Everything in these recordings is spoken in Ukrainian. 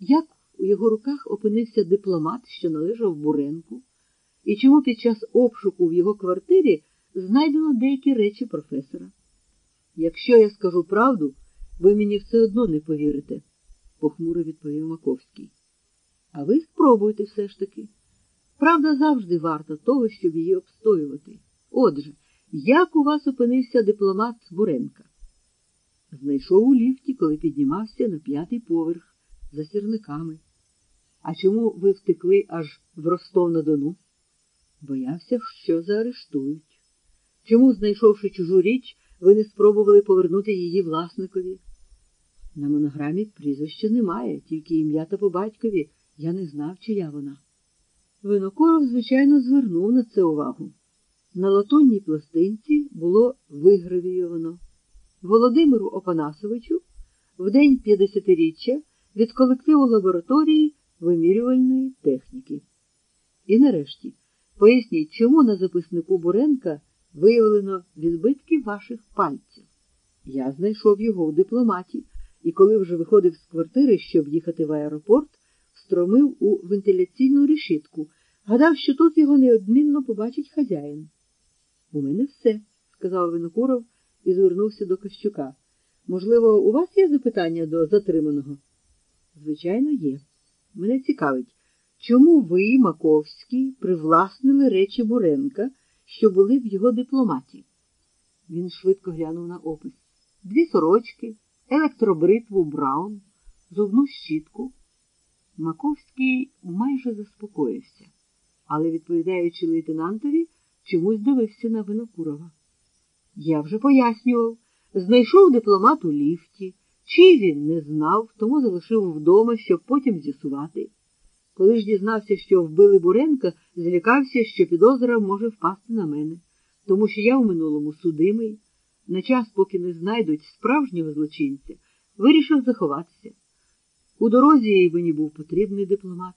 як у його руках опинився дипломат, що належав Буренку, і чому під час обшуку в його квартирі знайдено деякі речі професора. Якщо я скажу правду, ви мені все одно не повірите, похмуро відповів Маковський. А ви спробуйте все ж таки. Правда завжди варта того, щоб її обстоювати. Отже, як у вас опинився дипломат Буренка? Знайшов у ліфті, коли піднімався на п'ятий поверх за сірниками. А чому ви втекли аж в Ростов на Дону? Боявся, що заарештують. Чому, знайшовши чужу річ, ви не спробували повернути її власникові? На монограмі прізвища немає, тільки ім'я та по батькові. Я не знав, чия вона. Винокуров, звичайно, звернув на це увагу. На латунній пластинці було вигравійовано Володимиру Опанасовичу в день 50-річчя від колективу лабораторії вимірювальної техніки. І нарешті, поясніть, чому на записнику Буренка виявлено відбитки ваших пальців. Я знайшов його в дипломаті, і коли вже виходив з квартири, щоб їхати в аеропорт, встромив у вентиляційну решітку, гадав, що тут його неодмінно побачить хазяїн. У мене все, сказав Винокуров і звернувся до Кощука. Можливо, у вас є запитання до затриманого? Звичайно, є. Мене цікавить, чому ви, Маковський, привласнили речі Буренка, що були в його дипломаті? Він швидко глянув на опис. Дві сорочки, електробритву Браун, зубну щітку. Маковський майже заспокоївся, але, відповідаючи лейтенантові, чомусь дивився на Винокурова. Я вже пояснював, знайшов дипломат у ліфті, чи він не знав, тому залишив вдома, щоб потім з'ясувати. Коли ж дізнався, що вбили Буренка, злякався, що підозра може впасти на мене, тому що я в минулому судимий, на час, поки не знайдуть справжнього злочинця, вирішив заховатися. У дорозі мені був потрібний дипломат.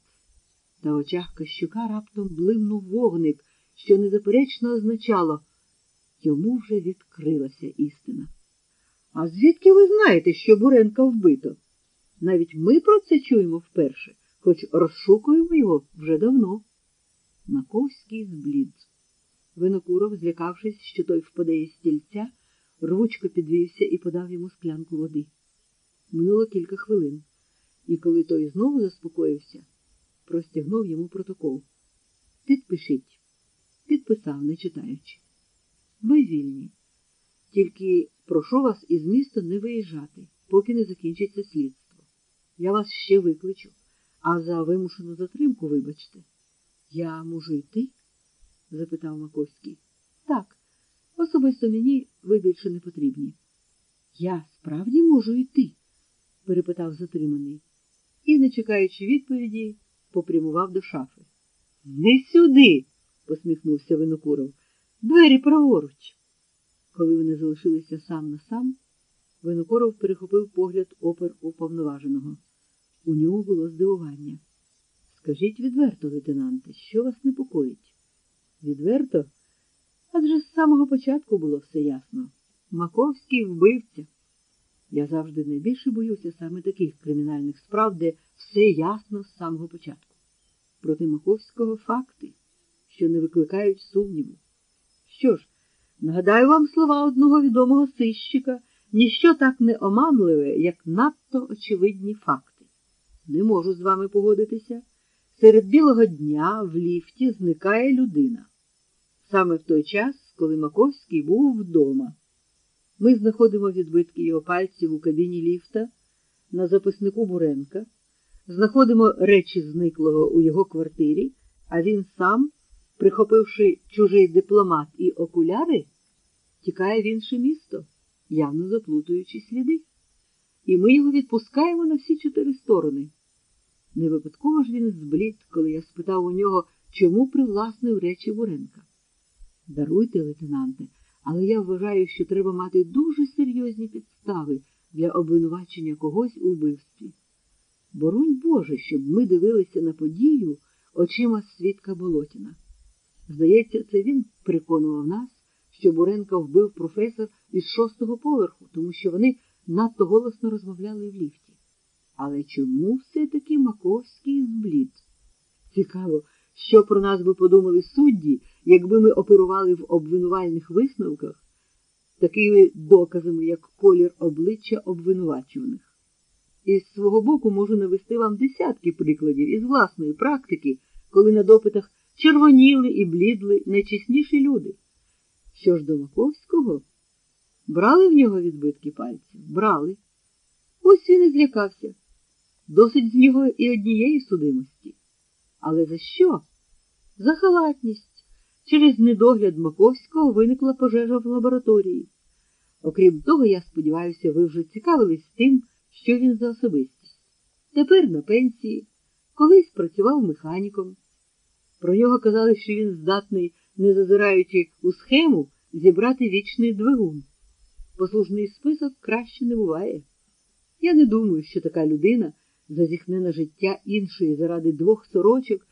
На очах Кащука раптом блимнув вогник, що незаперечно означало йому вже відкрилася істина. А звідки ви знаєте, що Буренка вбито? Навіть ми про це чуємо вперше, хоч розшукуємо його вже давно. Маковський зблід. Винокуров, злякавшись, що той впаде із стільця, рвучко підвівся і подав йому склянку води. Минуло кілька хвилин, і коли той знову заспокоївся, простягнув йому протокол. Підпишіть. Підписав, не читаючи. Ви вільні. Тільки прошу вас із міста не виїжджати, поки не закінчиться слідство. Я вас ще викличу, а за вимушену затримку, вибачте. Я можу йти? запитав Маковський. Так, особисто мені ви більше не потрібні. Я справді можу йти? перепитав затриманий, і, не чекаючи відповіді, попрямував до шафи. Не сюди, посміхнувся Винокуров. Двері праворуч. Коли вони залишилися сам на сам, Винокоров перехопив погляд опер уповноваженого. У ньому було здивування. Скажіть відверто, лейтенанте, що вас непокоїть? Відверто? Адже з самого початку було все ясно. Маковський вбивця. Я завжди найбільше боюся саме таких кримінальних справ, де все ясно з самого початку. Проти Маковського факти, що не викликають сумніву. Що ж, нагадаю вам слова одного відомого сищика, ніщо так не оманливе, як надто очевидні факти. Не можу з вами погодитися. Серед білого дня в ліфті зникає людина. Саме в той час, коли Маковський був вдома. Ми знаходимо відбитки його пальців у кабіні ліфта, на записнику Буренка, знаходимо речі зниклого у його квартирі, а він сам прихопивши чужий дипломат і окуляри, тікає в інше місто, явно заплутуючи сліди. І ми його відпускаємо на всі чотири сторони. Не випадково ж він зблід, коли я спитав у нього, чому привласнив речі Буренка. Даруйте, лейтенанте, але я вважаю, що треба мати дуже серйозні підстави для обвинувачення когось у вбивстві. Боронь Боже, щоб ми дивилися на подію очима свідка Болотіна. Здається, це він переконував нас, що Буренка вбив професор із шостого поверху, тому що вони надто голосно розмовляли в ліфті. Але чому все-таки Маковський зблід? Цікаво, що про нас би подумали судді, якби ми оперували в обвинувальних висновках такими доказами, як колір обличчя обвинувачуваних. Із свого боку можу навести вам десятки прикладів із власної практики, коли на допитах червоніли і блідли найчесніші люди. Що ж до Маковського? Брали в нього відбитки пальців? Брали. Ось він і злякався. Досить з нього і однієї судимості. Але за що? За халатність. Через недогляд Маковського виникла пожежа в лабораторії. Окрім того, я сподіваюся, ви вже цікавились тим, що він за особистість. Тепер на пенсії, колись працював механіком. Про нього казали, що він здатний, не зазираючи у схему, зібрати вічний двигун. Послужний список краще не буває. Я не думаю, що така людина зазіхне на життя іншої заради двох сорочок.